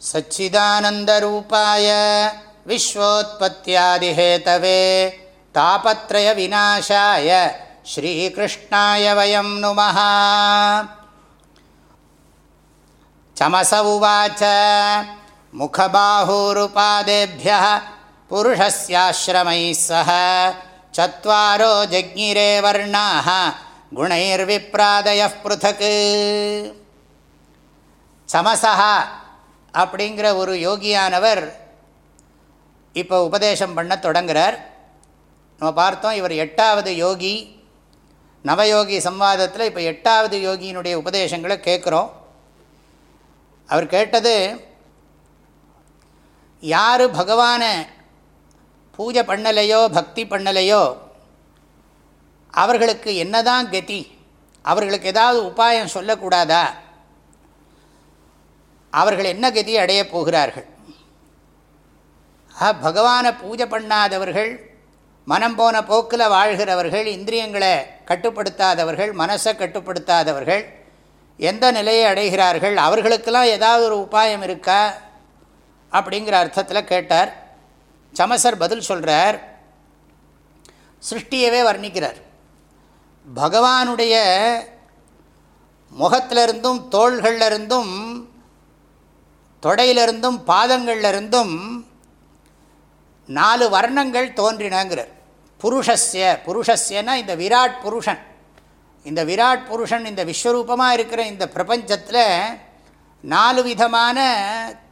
सच्चिदानन्दरूपाय विश्वोत्पत्यादिहेतवे तापत्रयविनाशाय श्रीकृष्णाय वयं नुमः। चमस उवाच। मुखबाहूरुपादेभ्यः पुरुषस्याश्रमैः सह चत्वारो जज्ञिरे वर्णाः गुणैर्विप्रादयः पृथक्। चमसः। அப்படிங்கிற ஒரு யோகியானவர் இப்போ உபதேசம் பண்ண தொடங்குகிறார் நம்ம பார்த்தோம் இவர் எட்டாவது யோகி. நவயோகி சம்வாதத்தில் இப்போ எட்டாவது யோகியினுடைய உபதேசங்களை கேட்குறோம். அவர் கேட்டது யார் பகவானை பூஜை பண்ணலையோ பக்தி பண்ணலையோ அவர்களுக்கு என்னதான் கதி அவர்களுக்கு ஏதாவது உபாயம் சொல்லக்கூடாதா? அவர்கள் என்ன கதி அடையப் போகிறார்கள்? பகவானை பூஜை பண்ணாதவர்கள் மனம் போன போக்கில் வாழ்கிறவர்கள் இந்திரியங்களை கட்டுப்படுத்தாதவர்கள் மனசை கட்டுப்படுத்தாதவர்கள் எந்த நிலையை அடைகிறார்கள் அவர்களுக்கெல்லாம் ஏதாவது ஒரு உபாயம் இருக்கா? அப்படிங்கிற அர்த்தத்தில் கேட்டார். சமசர் பதில் சொல்கிறார் சிருஷ்டியவே வர்ணிக்கிறார். பகவானுடைய முகத்திலிருந்தும் தோள்களிலிருந்தும் தொடையிலிருந்தும் பாதங்கள்லிருந்தும் நாலு வர்ணங்கள் தோன்றினங்கிறார். புருஷஸ்ய புருஷஸ்யனா இந்த விராட் புருஷன். இந்த விராட் புருஷன் இந்த விஸ்வரூபமாக இருக்கிற இந்த பிரபஞ்சத்தில் நாலு விதமான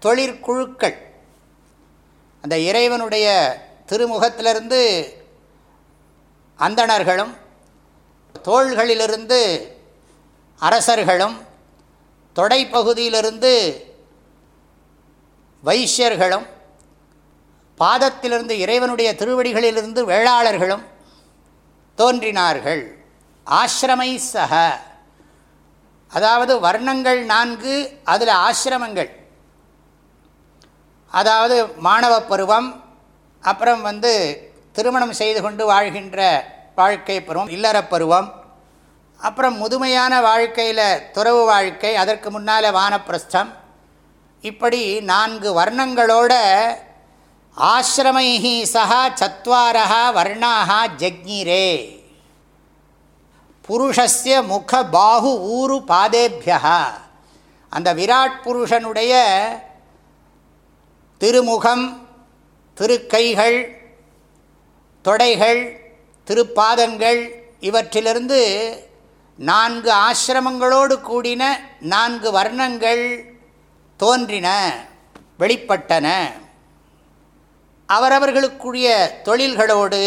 தொழிற்குழுக்கள் அந்த இறைவனுடைய திருமுகத்திலிருந்து அந்தணர்களும் தோள்களிலிருந்து அரசர்களும் தொடைப்பகுதியிலிருந்து வைஷ்யர்களும் பாதத்திலிருந்து இறைவனுடைய திருவடிகளிலிருந்து வேளாளர்களும் தோன்றினார்கள். ஆசிரமை சக. அதாவது வர்ணங்கள் நான்கு அதில் ஆசிரமங்கள். அதாவது மாணவ பருவம் அப்புறம் வந்து திருமணம் செய்து கொண்டு வாழ்கின்ற வாழ்க்கை பருவம் இல்லற பருவம். அப்புறம் முதுமையான வாழ்க்கையில் துறவு வாழ்க்கை அதற்கு முன்னால் வானப்பிரஸ்தம். இப்படி நான்கு வர்ணங்களோட ஆசிரமைஹி சகா சத்வாரா வர்ணாக ஜக்ஞிரே. புருஷஸ்ய முக பாகு ஊரு பாதேபியா அந்த விராட் புருஷனுடைய திருமுகம் திருக்கைகள் தொடைகள் திருப்பாதங்கள் இவற்றிலிருந்து நான்கு ஆசிரமங்களோடு கூடின நான்கு வர்ணங்கள் தோன்றின வெளிப்பட்டன. அவரவர்களுக்குரிய தொழில்களோடு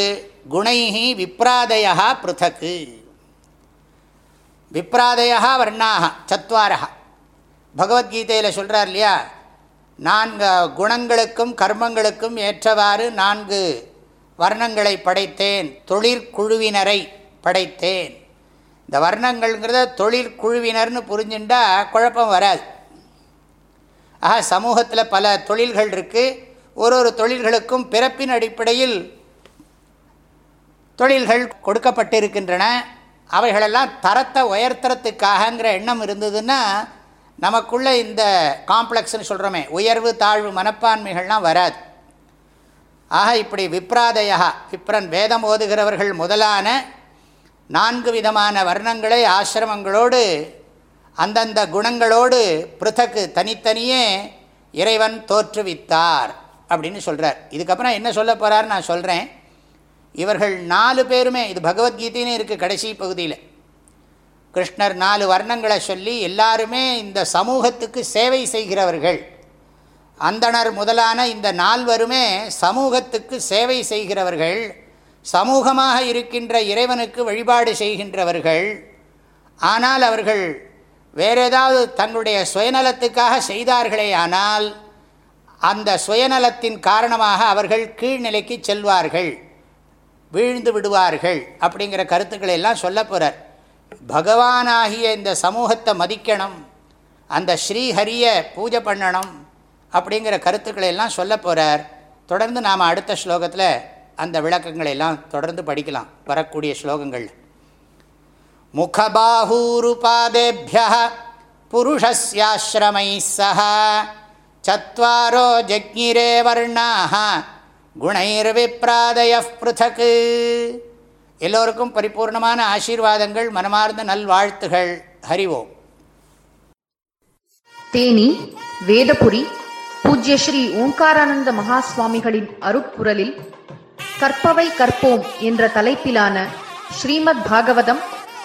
குணைகி விப்ராதயா பிருத்தக்கு விப்ராதயா வர்ணாக சத்வாரா பகவத்கீதையில் சொல்கிறார் இல்லையா நான்கு குணங்களுக்கும் கர்மங்களுக்கும் ஏற்றவாறு நான்கு வர்ணங்களை படைத்தேன் தொழிற்குழுவினரை படைத்தேன். இந்த வர்ணங்கள்ங்கிறத தொழிற்குழுவினர்னு புரிஞ்சுட்டா குழப்பம் வராது. ஆக சமூகத்தில் பல தொழில்கள் இருக்குது ஒரு ஒரு தொழில்களுக்கும் பிறப்பின் அடிப்படையில் தொழில்கள் கொடுக்கப்பட்டிருக்கின்றன. அவைகளெல்லாம் தரத்தை உயர்த்துறதுக்காகங்கிற எண்ணம் இருந்ததுன்னா நமக்குள்ளே இந்த காம்ப்ளெக்ஸ்னு சொல்கிறோமே உயர்வு தாழ்வு மனப்பான்மைகள்லாம் வராது. ஆக இப்படி விப்ராதையா விப்ரன் வேதம் ஓதுகிறவர்கள் முதலான நான்கு விதமான வர்ணங்களை ஆசிரமங்களோடு அந்தந்த குணங்களோடு பிருதக்கு தனித்தனியே இறைவன் தோற்றுவித்தார் அப்படின்னு சொல்கிறார் இதுக்கப்புறம் என்ன சொல்ல போகிறார் நான் சொல்கிறேன் இவர்கள் நாலு பேருமே இது பகவத்கீதைன்னு இருக்குது கடைசி பகுதியில். கிருஷ்ணர் நாலு வர்ணங்களை சொல்லி எல்லாருமே இந்த சமூகத்துக்கு சேவை செய்கிறவர்கள். அந்தனர் முதலான இந்த நால்வருமே சமூகத்துக்கு சேவை செய்கிறவர்கள். சமூகமாக இருக்கின்ற இறைவனுக்கு வழிபாடு செய்கின்றவர்கள். ஆனால் அவர்கள் வேறு ஏதாவது தன்னுடைய சுயநலத்துக்காக செய்தார்களே ஆனால் அந்த சுயநலத்தின் காரணமாக அவர்கள் கீழ்நிலைக்கு செல்வார்கள் வீழ்ந்து விடுவார்கள் அப்படிங்கிற கருத்துக்களை எல்லாம் சொல்ல போகிறார் பகவானாகிய இந்த சமூகத்தை மதிக்கணும் அந்த ஸ்ரீஹரியை பூஜை பண்ணணும் அப்படிங்கிற கருத்துக்களை எல்லாம் சொல்ல போகிறார் தொடர்ந்து நாம் அடுத்த ஸ்லோகத்தில் அந்த விளக்கங்களை எல்லாம் தொடர்ந்து படிக்கலாம் வரக்கூடிய ஸ்லோகங்கள் முகபாஹூருபாதேபிய புருஷஸ்யாஸ்ரமை सह। चत्वारो ஜக்ஞிரே வர்ணாக குணைர்விப்ராதய பிருதக் எல்லோருக்கும் பரிபூர்ணமான ஆசீர்வாதங்கள் மனமார்ந்த நல்வாழ்த்துகள். ஹரிவோம் தேனி வேதபுரி பூஜ்ய ஸ்ரீ ஓங்காரானந்த மகாஸ்வாமிகளின் அருப்புரலில் கற்பவை கற்போம் என்ற தலைப்பிலான ஸ்ரீமத் பாகவதம்